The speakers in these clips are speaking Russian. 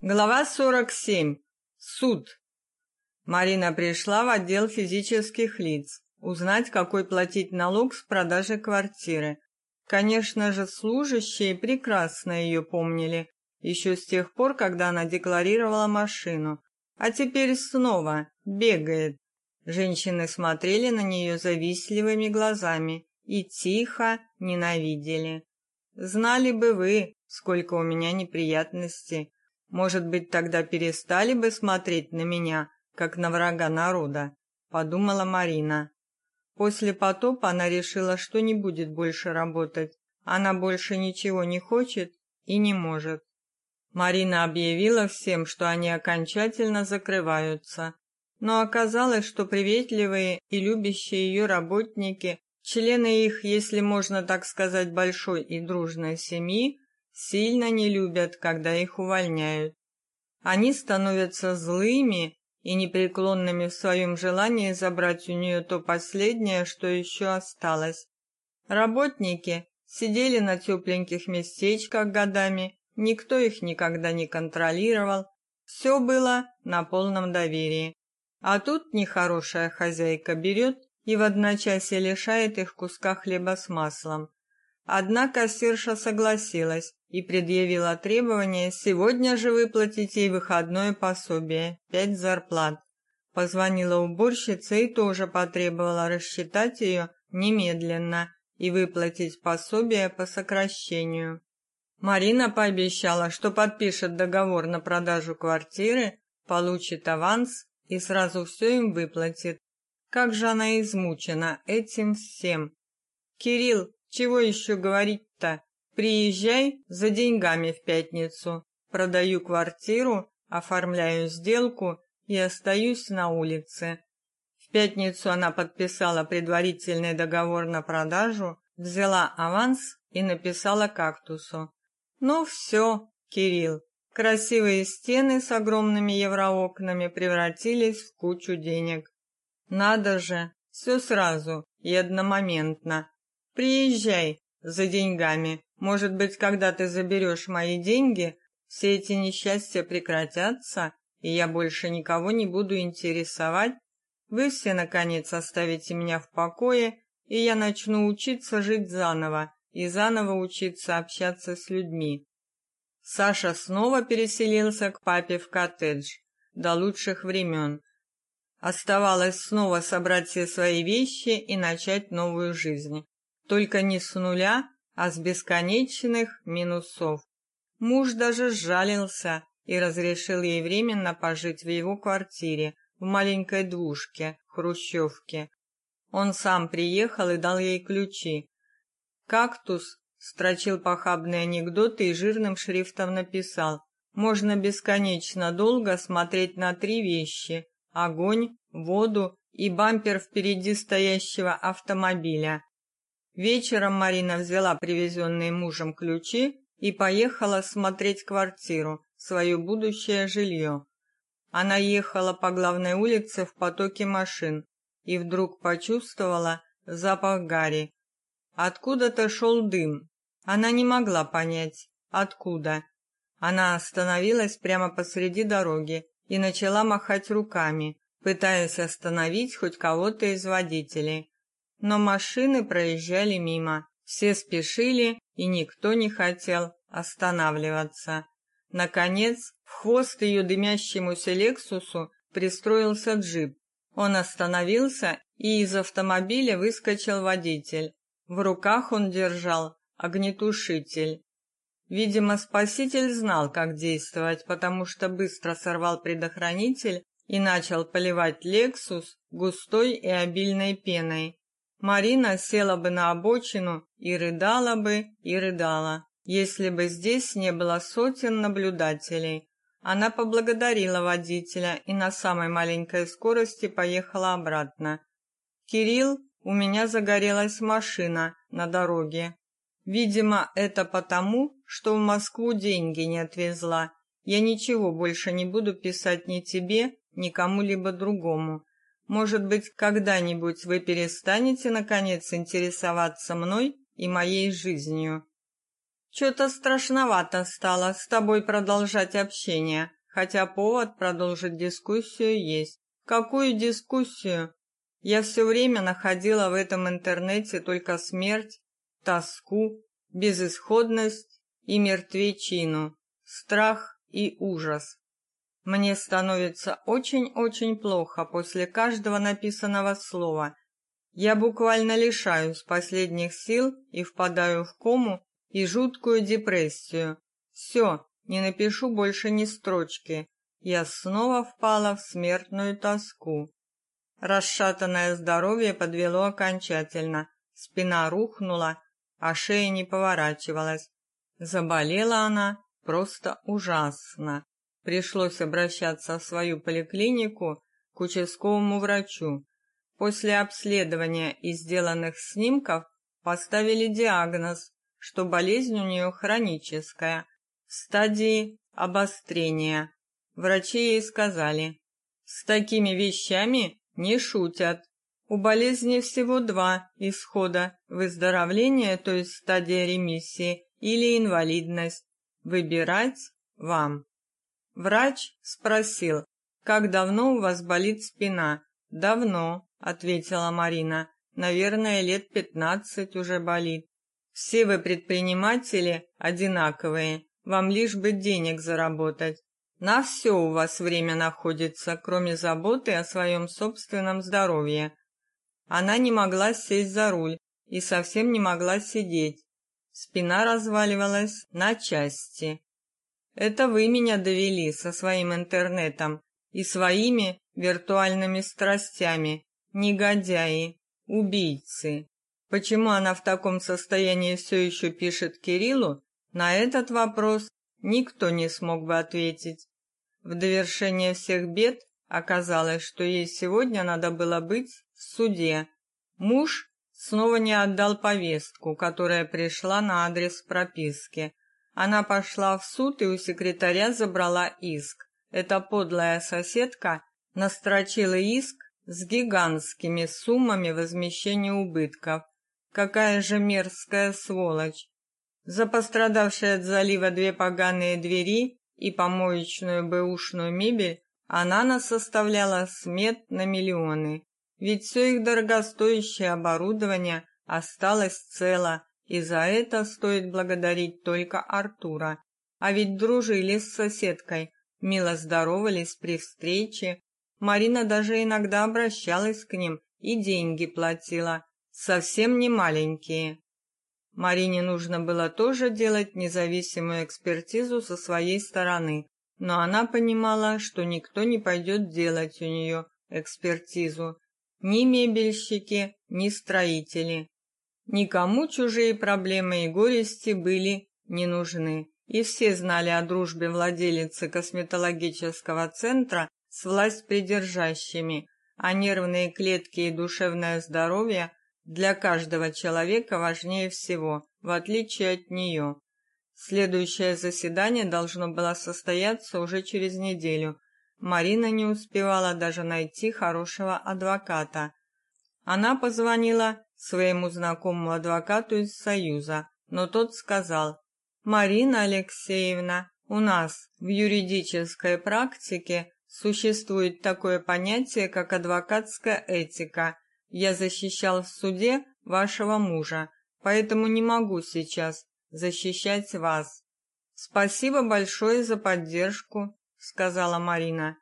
Глава 47. Суд. Марина пришла в отдел физических лиц, узнать, какой платить налог с продажи квартиры. Конечно же, служащие прекрасно ее помнили, еще с тех пор, когда она декларировала машину. А теперь снова бегает. Женщины смотрели на нее завистливыми глазами и тихо ненавидели. Знали бы вы, сколько у меня неприятностей может быть, тогда перестали бы смотреть на меня, как на врага народа, подумала Марина. После потопа она решила, что не будет больше работать. Она больше ничего не хочет и не может. Марина объявила всем, что они окончательно закрываются. Но оказалось, что приветливые и любящие ее работники, члены их, если можно так сказать, большой и дружной семьи, сильно не любят, когда их увольняют. Они становятся злыми и непреклонными в своем желании забрать у нее то последнее, что еще осталось. Работники сидели на тепленьких местечках годами, никто их никогда не контролировал, все было на полном доверии. А тут нехорошая хозяйка берет и в одночасье лишает их куска хлеба с маслом. Однако кассирша согласилась и предъявила требование сегодня же выплатить ей выходное пособие пять зарплат. Позвонила уборщица и тоже потребовала рассчитать ее немедленно и выплатить пособие по сокращению. Марина пообещала, что подпишет договор на продажу квартиры, получит аванс и сразу все им выплатит. Как же она измучена этим всем. Кирилл чего еще говорить-то? Приезжай за деньгами в пятницу. Продаю квартиру, оформляю сделку и остаюсь на улице. В пятницу она подписала предварительный договор на продажу, взяла аванс и написала кактусу. Ну все, Кирилл. Красивые стены с огромными евроокнами превратились в кучу денег. Надо же, все сразу и одномоментно. Приезжай за деньгами. Может быть, когда ты заберешь мои деньги, все эти несчастья прекратятся, и я больше никого не буду интересовать. Вы все наконец оставите меня в покое, и я начну учиться жить заново и заново учиться общаться с людьми. Саша снова переселился к папе в коттедж до лучших времен. Оставалось снова собрать все свои вещи и начать новую жизнь только не с нуля, а с бесконечных минусов. Муж даже сжалился и разрешил ей временно пожить в его квартире в маленькой двушке, хрущевке. Он сам приехал и дал ей ключи. Кактус строчил похабные анекдоты и жирным шрифтом написал: "Можно бесконечно долго смотреть на три вещи: огонь, воду и бампер впереди стоящего автомобиля". Вечером Марина взяла привезенные мужем ключи и поехала смотреть квартиру, свое будущее жилье. Она ехала по главной улице в потоке машин и вдруг почувствовала запах гари. Откуда-то шел дым. Она не могла понять, откуда. Она остановилась прямо посреди дороги и начала махать руками, пытаясь остановить хоть кого-то из водителей но машины проезжали мимо. Все спешили, и никто не хотел останавливаться. Наконец, в хвост ее дымящемуся Лексусу пристроился джип. Он остановился, и из автомобиля выскочил водитель. В руках он держал огнетушитель. Видимо, спаситель знал, как действовать, потому что быстро сорвал предохранитель и начал поливать Лексус густой и обильной пеной. Марина села бы на обочину и рыдала бы, и рыдала, если бы здесь не было сотен наблюдателей. Она поблагодарила водителя и на самой маленькой скорости поехала обратно. Кирилл, у меня загорелась машина на дороге. Видимо, это потому, что в Москву деньги не отвезла. Я ничего больше не буду писать ни тебе, ни кому-либо другому. Может быть, когда-нибудь вы перестанете наконец интересоваться мной и моей жизнью. Что-то страшновато стало с тобой продолжать общение, хотя повод продолжить дискуссию есть. Какую дискуссию? Я все время находила в этом интернете только смерть, тоску, безысходность и мертвечину, страх и ужас. Мне становится очень-очень плохо после каждого написанного слова. Я буквально лишаюсь последних сил и впадаю в кому и жуткую депрессию. Все, не напишу больше ни строчки. Я снова впала в смертную тоску. Расшатанное здоровье подвело окончательно. Спина рухнула, а шея не поворачивалась. Заболела она просто ужасно. Пришлось обращаться в свою поликлинику к участковому врачу. После обследования и сделанных снимков поставили диагноз, что болезнь у нее хроническая, в стадии обострения. Врачи ей сказали: "С такими вещами не шутят. У болезни всего два исхода: выздоровление, то есть стадия ремиссии, или инвалидность. Выбирать вам". Врач спросил: "Как давно у вас болит спина?" "Давно", ответила Марина. "Наверное, лет пятнадцать уже болит". Все вы предприниматели одинаковые. Вам лишь бы денег заработать. На все у вас время находится, кроме заботы о своем собственном здоровье. Она не могла сесть за руль и совсем не могла сидеть. Спина разваливалась на части. Это вы меня довели со своим интернетом и своими виртуальными страстями, негодяи, убийцы. Почему она в таком состоянии все еще пишет Кириллу? На этот вопрос никто не смог бы ответить. В довершение всех бед оказалось, что ей сегодня надо было быть в суде. Муж снова не отдал повестку, которая пришла на адрес прописки. Она пошла в суд и у секретаря забрала иск. Эта подлая соседка настрочила иск с гигантскими суммами возмещения убытков. Какая же мерзкая сволочь! За пострадавшие от залива две поганые двери и помоечную бэушную мебель она нас составляла смет на миллионы. Ведь все их дорогостоящее оборудование осталось цело, и за это стоит благодарить только Артура. А ведь дружили с соседкой, мило здоровались при встрече. Марина даже иногда обращалась к ним и деньги платила, совсем не маленькие. Марине нужно было тоже делать независимую экспертизу со своей стороны, но она понимала, что никто не пойдет делать у нее экспертизу, ни мебельщики, ни строители. Никому чужие проблемы и горести были не нужны, и все знали о дружбе владелицы косметологического центра с власть придержащими, а нервные клетки и душевное здоровье для каждого человека важнее всего, в отличие от нее. Следующее заседание должно было состояться уже через неделю. Марина не успевала даже найти хорошего адвоката. Она позвонила своему знакомому адвокату из Союза, но тот сказал: "Марина Алексеевна, у нас в юридической практике существует такое понятие, как адвокатская этика. Я защищал в суде вашего мужа, поэтому не могу сейчас защищать вас. Спасибо большое за поддержку, сказала Марина.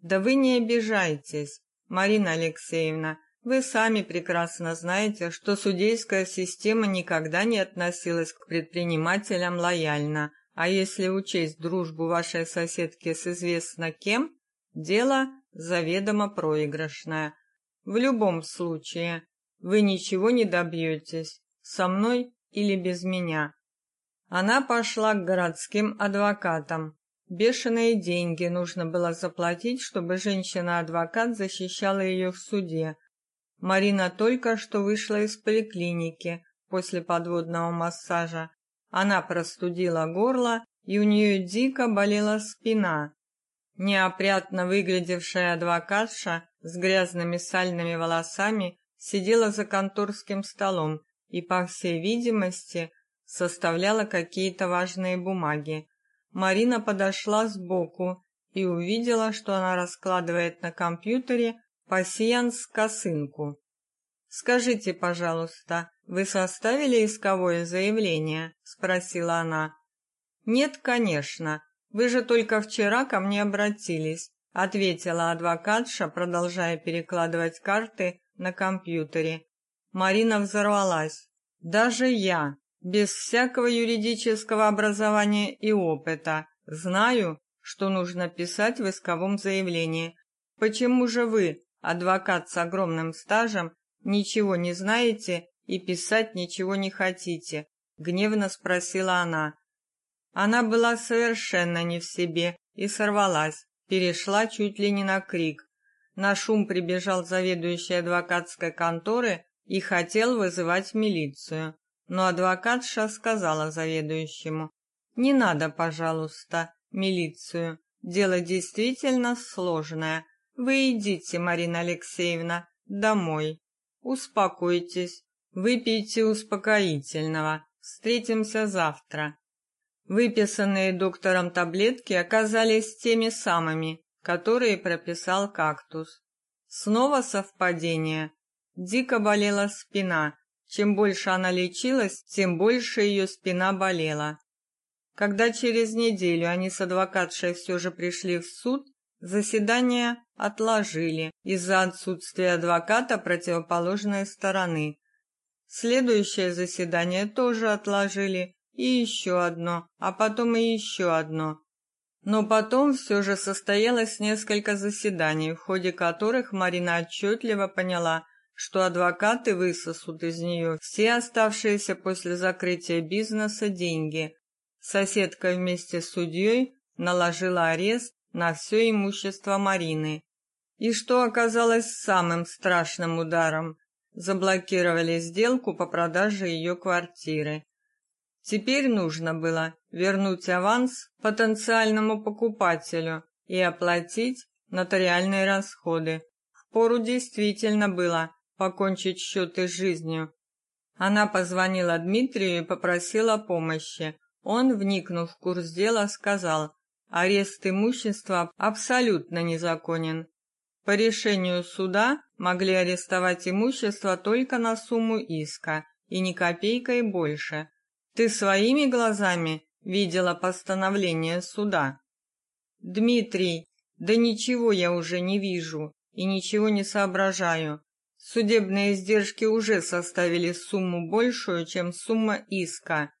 Да вы не обижайтесь, Марина Алексеевна. Вы сами прекрасно знаете, что судейская система никогда не относилась к предпринимателям лояльно. А если учесть дружбу вашей соседки с известно кем, дело заведомо проигрышное. В любом случае, вы ничего не добьетесь, со мной или без меня. Она пошла к городским адвокатам. Бешеные деньги нужно было заплатить, чтобы женщина-адвокат защищала ее в суде. Марина только что вышла из поликлиники после подводного массажа. Она простудила горло, и у нее дико болела спина. Неопрятно выглядевшая адвокатша с грязными сальными волосами сидела за конторским столом и, по всей видимости, составляла какие-то важные бумаги. Марина подошла сбоку и увидела, что она раскладывает на компьютере пасьянс-косынку. «Скажите, пожалуйста, вы составили исковое заявление?» – спросила она. «Нет, конечно. Вы же только вчера ко мне обратились», – ответила адвокатша, продолжая перекладывать карты на компьютере. Марина взорвалась. «Даже я, без всякого юридического образования и опыта, знаю, что нужно писать в исковом заявлении. Почему же вы, адвокат с огромным стажем, ничего не знаете и писать ничего не хотите? гневно спросила она. Она была совершенно не в себе и сорвалась, перешла чуть ли не на крик. На шум прибежал заведующий адвокатской конторы и хотел вызывать милицию. Но адвокатша сказала заведующему: "Не надо, пожалуйста, милицию. Дело действительно сложное. Вы идите, Марина Алексеевна, домой. Успокойтесь, выпейте успокоительного. Встретимся завтра. Выписанные доктором таблетки оказались теми самыми, которые прописал кактус. Снова совпадение. Дико болела спина. Чем больше она лечилась, тем больше ее спина болела. Когда через неделю они с адвокатшей все же пришли в суд, заседание отложили из-за отсутствия адвоката противоположной стороны. Следующее заседание тоже отложили, и еще одно, а потом и еще одно. Но потом все же состоялось несколько заседаний, в ходе которых Марина отчетливо поняла, что адвокаты высосут из нее все оставшиеся после закрытия бизнеса деньги, Соседка вместе с судьей наложила арест на все имущество Марины. И что оказалось самым страшным ударом, заблокировали сделку по продаже ее квартиры. Теперь нужно было вернуть аванс потенциальному покупателю и оплатить нотариальные расходы. Впору действительно было покончить счеты с жизнью. Она позвонила Дмитрию и попросила помощи. Он, вникнув в курс дела, сказал: "Арест имущества абсолютно незаконен. По решению суда могли арестовать имущество только на сумму иска и ни копейкой больше. Ты своими глазами видела постановление суда?" Дмитрий, да ничего я уже не вижу и ничего не соображаю. Судебные издержки уже составили сумму большую, чем сумма иска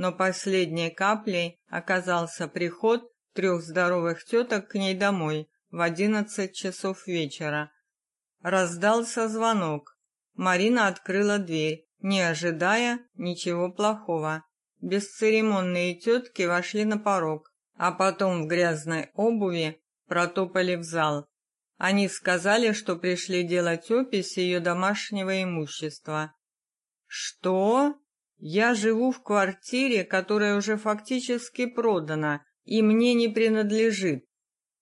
но последней каплей оказался приход трех здоровых теток к ней домой в одиннадцать часов вечера. Раздался звонок. Марина открыла дверь, не ожидая ничего плохого. Бесцеремонные тетки вошли на порог, а потом в грязной обуви протопали в зал. Они сказали, что пришли делать опись ее домашнего имущества. Что? Я живу в квартире, которая уже фактически продана и мне не принадлежит.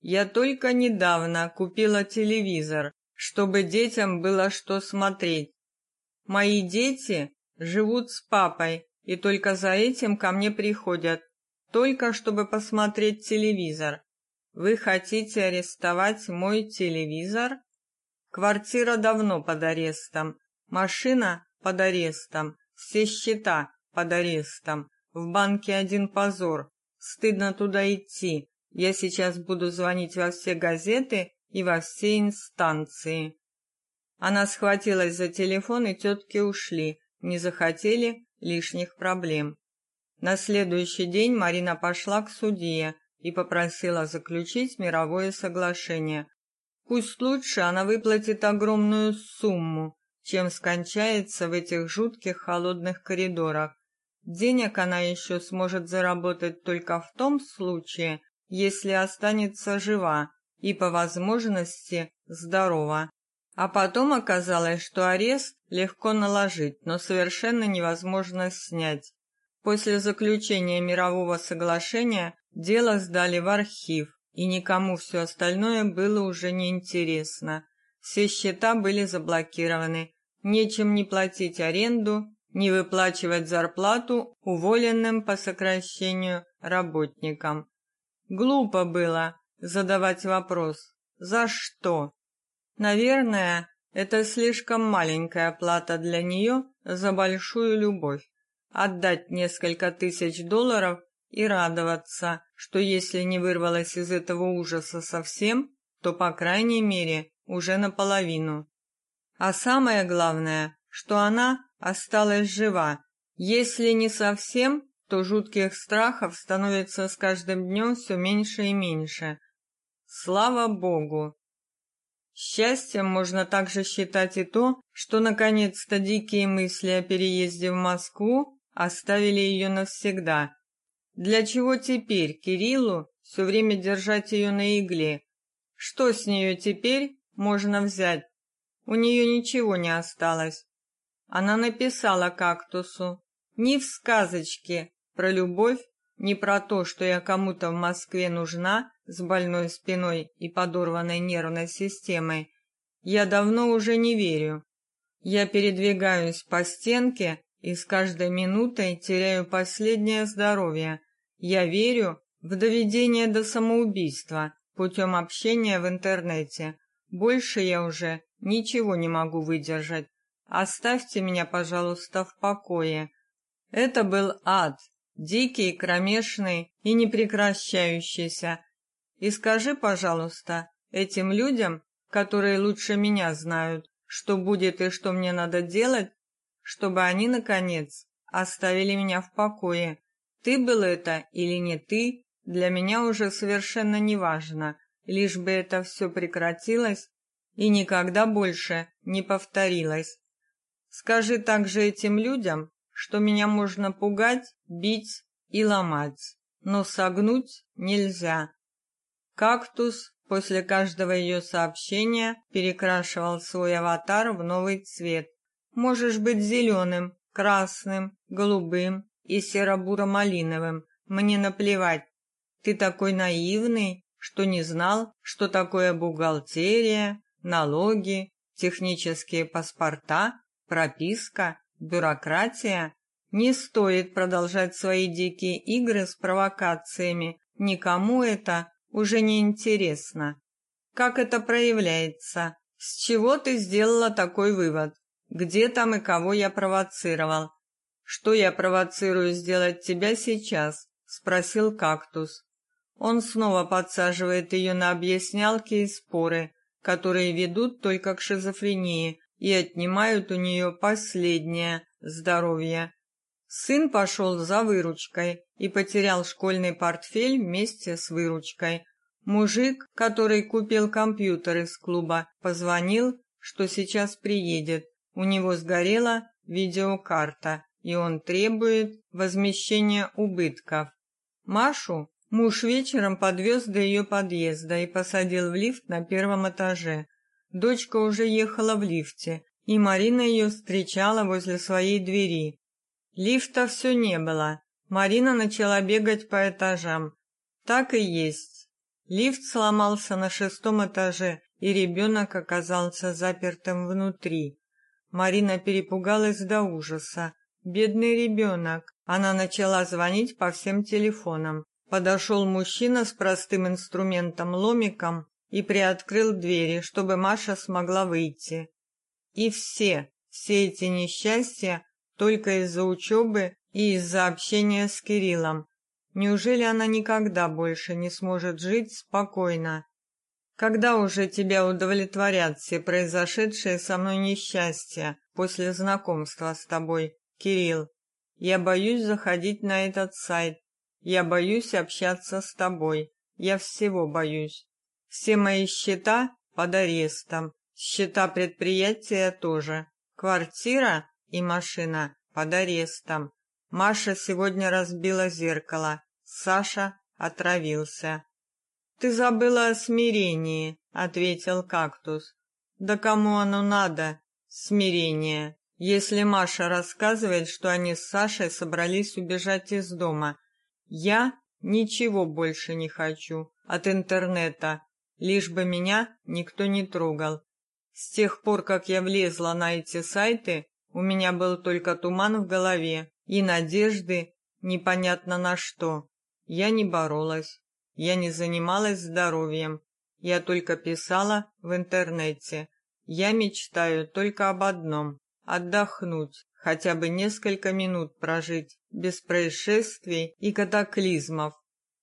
Я только недавно купила телевизор, чтобы детям было что смотреть. Мои дети живут с папой и только за этим ко мне приходят, только чтобы посмотреть телевизор. Вы хотите арестовать мой телевизор? Квартира давно под арестом, машина под арестом, все счета под арестом. В банке один позор. Стыдно туда идти. Я сейчас буду звонить во все газеты и во все инстанции. Она схватилась за телефон, и тетки ушли. Не захотели лишних проблем. На следующий день Марина пошла к судье и попросила заключить мировое соглашение. Пусть лучше она выплатит огромную сумму, чем скончается в этих жутких холодных коридорах. Денег она еще сможет заработать только в том случае, если останется жива и по возможности здорова. А потом оказалось, что арест легко наложить, но совершенно невозможно снять. После заключения мирового соглашения дело сдали в архив, и никому все остальное было уже не интересно. Все счета были заблокированы, нечем не платить аренду не выплачивать зарплату уволенным по сокращению работникам. Глупо было задавать вопрос «За что?». Наверное, это слишком маленькая плата для нее за большую любовь. Отдать несколько тысяч долларов и радоваться, что если не вырвалась из этого ужаса совсем, то по крайней мере уже наполовину. А самое главное, что она осталась жива. Если не совсем, то жутких страхов становится с каждым днем все меньше и меньше. Слава богу. Счастьем можно также считать и то, что наконец-то дикие мысли о переезде в Москву оставили ее навсегда. Для чего теперь Кириллу все время держать ее на игле? Что с нее теперь можно взять? У нее ничего не осталось. Она написала кактусу: "Ни в сказочке про любовь, ни про то, что я кому-то в Москве нужна с больной спиной и подорванной нервной системой, я давно уже не верю. Я передвигаюсь по стенке и с каждой минутой теряю последнее здоровье. Я верю в доведение до самоубийства путем общения в интернете. Больше я уже ничего не могу выдержать. Оставьте меня, пожалуйста, в покое. Это был ад, дикий, кромешный и непрекращающийся. И скажи, пожалуйста, этим людям, которые лучше меня знают, что будет и что мне надо делать, чтобы они наконец оставили меня в покое. Ты был это или не ты, для меня уже совершенно не важно, лишь бы это все прекратилось и никогда больше не повторилось. Скажи также этим людям, что меня можно пугать, бить и ломать, но согнуть нельзя. Кактус после каждого ее сообщения перекрашивал свой аватар в новый цвет. Можешь быть зеленым, красным, голубым, и серо-буро-малиновым. Мне наплевать. Ты такой наивный, что не знал, что такое бухгалтерия, налоги, технические паспорта, прописка, бюрократия. Не стоит продолжать свои дикие игры с провокациями. Никому это уже не интересно. Как это проявляется? С чего ты сделала такой вывод? Где там и кого я провоцировал? Что я провоцирую сделать тебя сейчас? спросил кактус. Он снова подсаживает ее на объяснялки и споры, которые ведут только к шизофрении и отнимают у нее последнее здоровье. Сын пошел за выручкой и потерял школьный портфель вместе с выручкой. Мужик, который купил компьютер из клуба, позвонил, что сейчас приедет. У него сгорела видеокарта и он требует возмещения убытков. Машу муж вечером подвез до ее подъезда и посадил в лифт на первом этаже. Дочка уже ехала в лифте, и Марина ее встречала возле своей двери. Лифта все не было. Марина начала бегать по этажам. Так и есть. Лифт сломался на шестом этаже, и ребенок оказался запертым внутри. Марина перепугалась до ужаса. Бедный ребенок. Она начала звонить по всем телефонам. Подошел мужчина с простым инструментом-ломиком и приоткрыл двери, чтобы Маша смогла выйти. И все, все эти несчастья только из-за учебы и из-за общения с Кириллом. Неужели она никогда больше не сможет жить спокойно? Когда уже тебя удовлетворят все произошедшие со мной несчастья после знакомства с тобой? Кирилл, я боюсь заходить на этот сайт. Я боюсь общаться с тобой. Я всего боюсь. Все мои счета под арестом. Счета предприятия тоже. Квартира и машина под арестом. Маша сегодня разбила зеркало. Саша отравился. Ты забыла о смирении, ответил кактус. Да кому оно надо? Смирение. Если Маша рассказывает, что они с Сашей собрались убежать из дома, я ничего больше не хочу от интернета, лишь бы меня никто не трогал. С тех пор, как я влезла на эти сайты, У меня был только туман в голове и надежды непонятно на что. Я не боролась, я не занималась здоровьем, я только писала в интернете. Я мечтаю только об одном отдохнуть, хотя бы несколько минут прожить без происшествий и катаклизмов.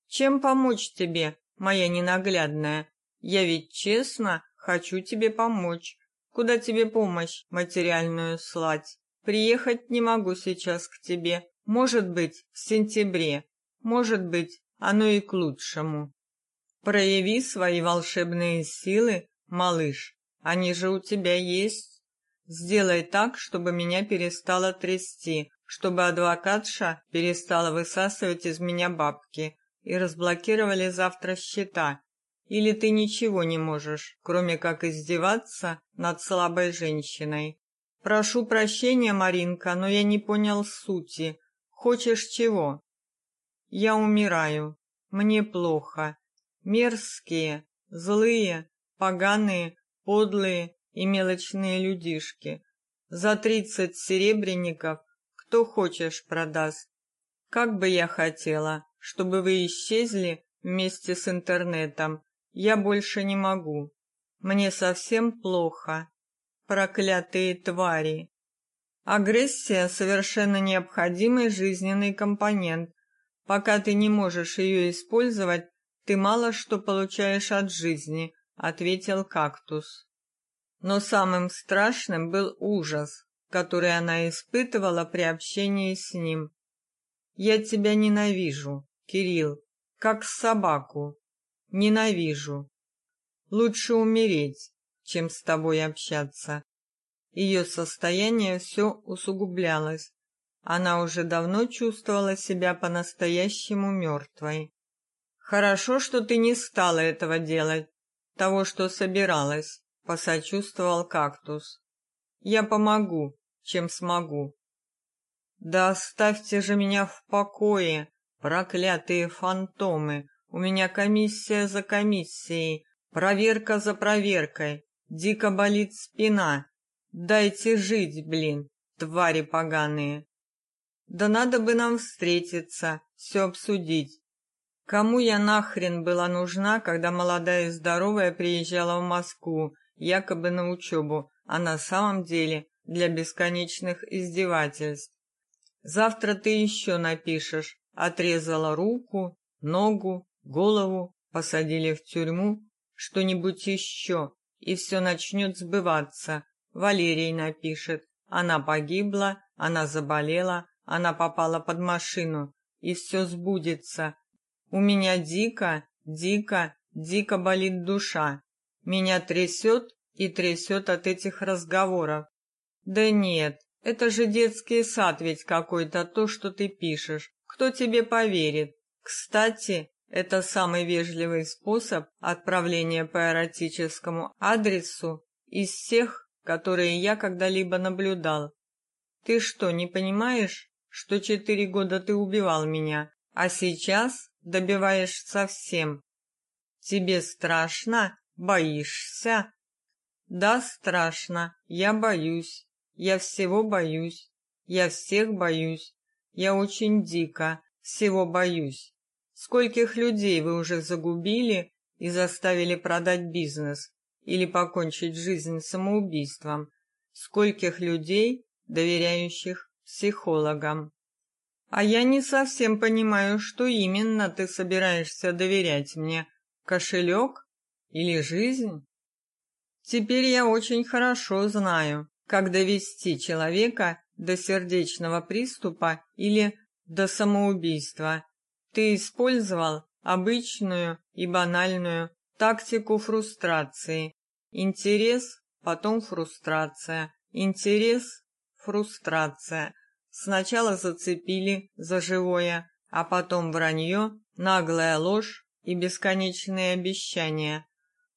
Чем помочь тебе, моя ненаглядная? Я ведь честно хочу тебе помочь. Куда тебе помощь материальную слать? Приехать не могу сейчас к тебе. Может быть, в сентябре. Может быть, оно и к лучшему. Прояви свои волшебные силы, малыш. Они же у тебя есть. Сделай так, чтобы меня перестало трясти, чтобы адвокатша перестала высасывать из меня бабки и разблокировали завтра счета. Или ты ничего не можешь, кроме как издеваться над слабой женщиной? Прошу прощения, Маринка, но я не понял сути. Хочешь чего? Я умираю. Мне плохо. Мерзкие, злые, поганые, подлые и мелочные людишки. За тридцать серебряников кто хочешь продаст. Как бы я хотела, чтобы вы исчезли вместе с интернетом. Я больше не могу. Мне совсем плохо. Проклятые твари. Агрессия совершенно необходимый жизненный компонент. Пока ты не можешь ее использовать, ты мало что получаешь от жизни, ответил кактус. Но самым страшным был ужас, который она испытывала при общении с ним. Я тебя ненавижу, Кирилл, как собаку. Ненавижу. Лучше умереть, чем с тобой общаться. Ее состояние все усугублялось. Она уже давно чувствовала себя по-настоящему мертвой. Хорошо, что ты не стала этого делать, того, что собиралась, посочувствовал кактус. Я помогу, чем смогу. Да оставьте же меня в покое, проклятые фантомы. У меня комиссия за комиссией, проверка за проверкой. Дико болит спина. Дайте жить, блин, твари поганые. Да надо бы нам встретиться, все обсудить. Кому я нахрен была нужна, когда молодая и здоровая приезжала в Москву, якобы на учебу, а на самом деле для бесконечных издевательств? Завтра ты еще напишешь. Отрезала руку, ногу, голову, посадили в тюрьму, что-нибудь еще, и все начнет сбываться. Валерий напишет. Она погибла, она заболела, она попала под машину, и все сбудется. У меня дико, дико, дико болит душа. Меня трясет и трясет от этих разговоров. Да нет, это же детский сад ведь какой-то то, что ты пишешь. Кто тебе поверит? Кстати, это самый вежливый способ отправления по эротическому адресу из всех, которые я когда-либо наблюдал. Ты что, не понимаешь, что четыре года ты убивал меня, а сейчас добиваешь совсем? Тебе страшно? Боишься? Да, страшно. Я боюсь. Я всего боюсь. Я всех боюсь. Я очень дико всего боюсь. Скольких людей вы уже загубили и заставили продать бизнес? или покончить жизнь самоубийством, скольких людей, доверяющих психологам. А я не совсем понимаю, что именно ты собираешься доверять мне: кошелек или жизнь? Теперь я очень хорошо знаю, как довести человека до сердечного приступа или до самоубийства. Ты использовал обычную и банальную тактику фрустрации. Интерес, потом фрустрация. Интерес, фрустрация. Сначала зацепили за живое, а потом вранье, наглая ложь и бесконечные обещания.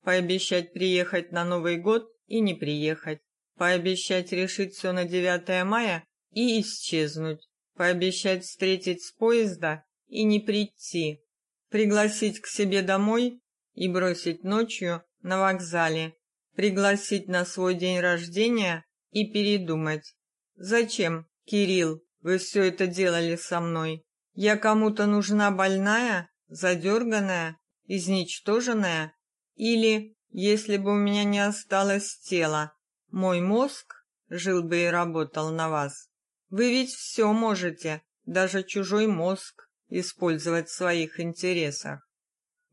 Пообещать приехать на Новый год и не приехать. Пообещать решить все на 9 мая и исчезнуть. Пообещать встретить с поезда и не прийти. Пригласить к себе домой и бросить ночью на вокзале, пригласить на свой день рождения и передумать. Зачем, Кирилл, вы все это делали со мной? Я кому-то нужна больная, задерганная, изничтоженная? Или, если бы у меня не осталось тела, мой мозг жил бы и работал на вас? Вы ведь все можете, даже чужой мозг, использовать в своих интересах.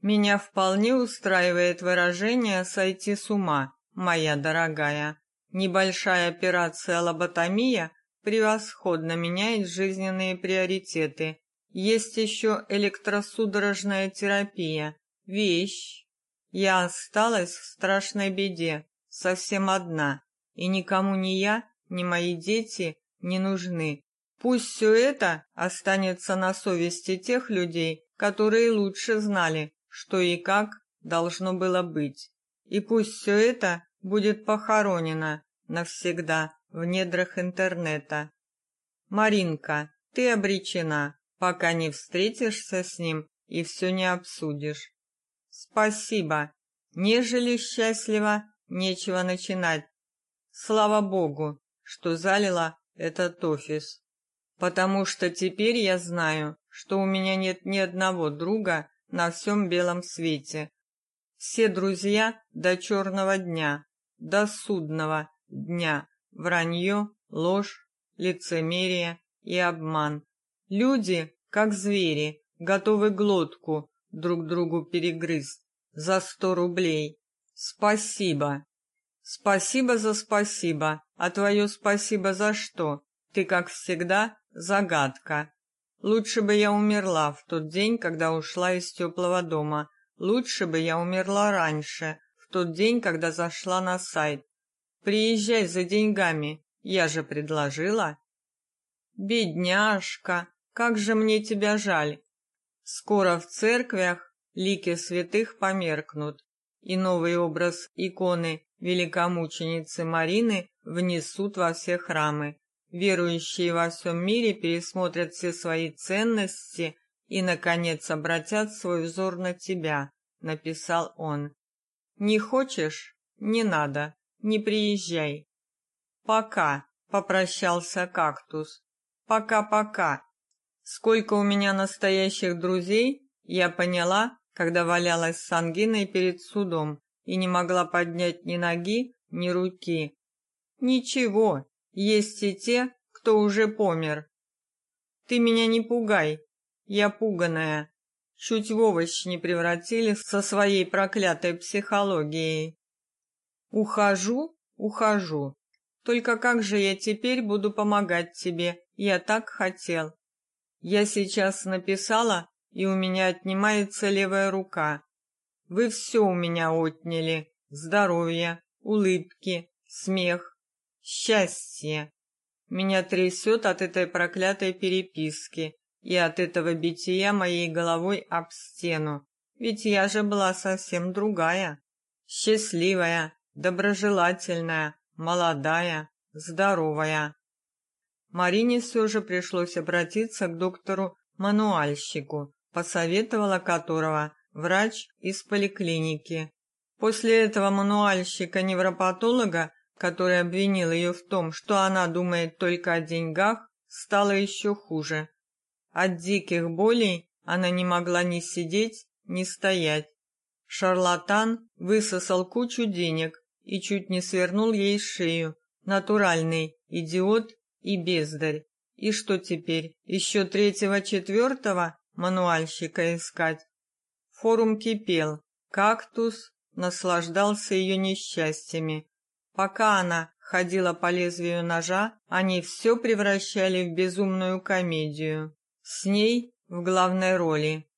Меня вполне устраивает выражение «сойти с ума», моя дорогая. Небольшая операция лоботомия превосходно меняет жизненные приоритеты. Есть еще электросудорожная терапия. Вещь. Я осталась в страшной беде, совсем одна, и никому ни я, ни мои дети не нужны. Пусть все это останется на совести тех людей, которые лучше знали, что и как должно было быть. И пусть все это будет похоронено навсегда в недрах интернета. Маринка, ты обречена, пока не встретишься с ним и все не обсудишь. Спасибо. Нежели счастливо, нечего начинать. Слава богу, что залила этот офис. Потому что теперь я знаю, что у меня нет ни одного друга на всем белом свете. Все друзья до черного дня, до судного дня. Вранье, ложь, лицемерие и обман. Люди, как звери, готовы глотку друг другу перегрызть за сто рублей. Спасибо. Спасибо за спасибо. А твое спасибо за что? Ты, как всегда, загадка. Лучше бы я умерла в тот день, когда ушла из теплого дома. Лучше бы я умерла раньше, в тот день, когда зашла на сайт. Приезжай за деньгами, я же предложила. Бедняжка, как же мне тебя жаль. Скоро в церквях лики святых померкнут, и новый образ иконы великомученицы Марины внесут во все храмы. Верующие во всем мире пересмотрят все свои ценности и наконец обратят свой взор на тебя, написал он. Не хочешь? Не надо. Не приезжай. Пока, попрощался кактус. Пока-пока. Сколько у меня настоящих друзей, я поняла, когда валялась с ангиной перед судом и не могла поднять ни ноги, ни руки. Ничего, есть и те, кто уже помер. Ты меня не пугай. Я пуганая. Чуть в овощ не превратили со своей проклятой психологией. Ухожу, ухожу. Только как же я теперь буду помогать тебе? Я так хотел. Я сейчас написала, и у меня отнимается левая рука. Вы все у меня отняли: здоровье, улыбки, смех, Счастье. Меня трясет от этой проклятой переписки и от этого бития моей головой об стену. Ведь я же была совсем другая. Счастливая, доброжелательная, молодая, здоровая. Марине все же пришлось обратиться к доктору-мануальщику, посоветовала которого врач из поликлиники. После этого мануальщика-невропатолога который обвинил ее в том, что она думает только о деньгах, стало еще хуже. От диких болей она не могла ни сидеть, ни стоять. Шарлатан высосал кучу денег и чуть не свернул ей шею. Натуральный идиот и бездарь. И что теперь? Еще третьего-четвертого мануальщика искать? Форум кипел. Кактус наслаждался ее несчастьями. Пока она ходила по лезвию ножа, они все превращали в безумную комедию. С ней в главной роли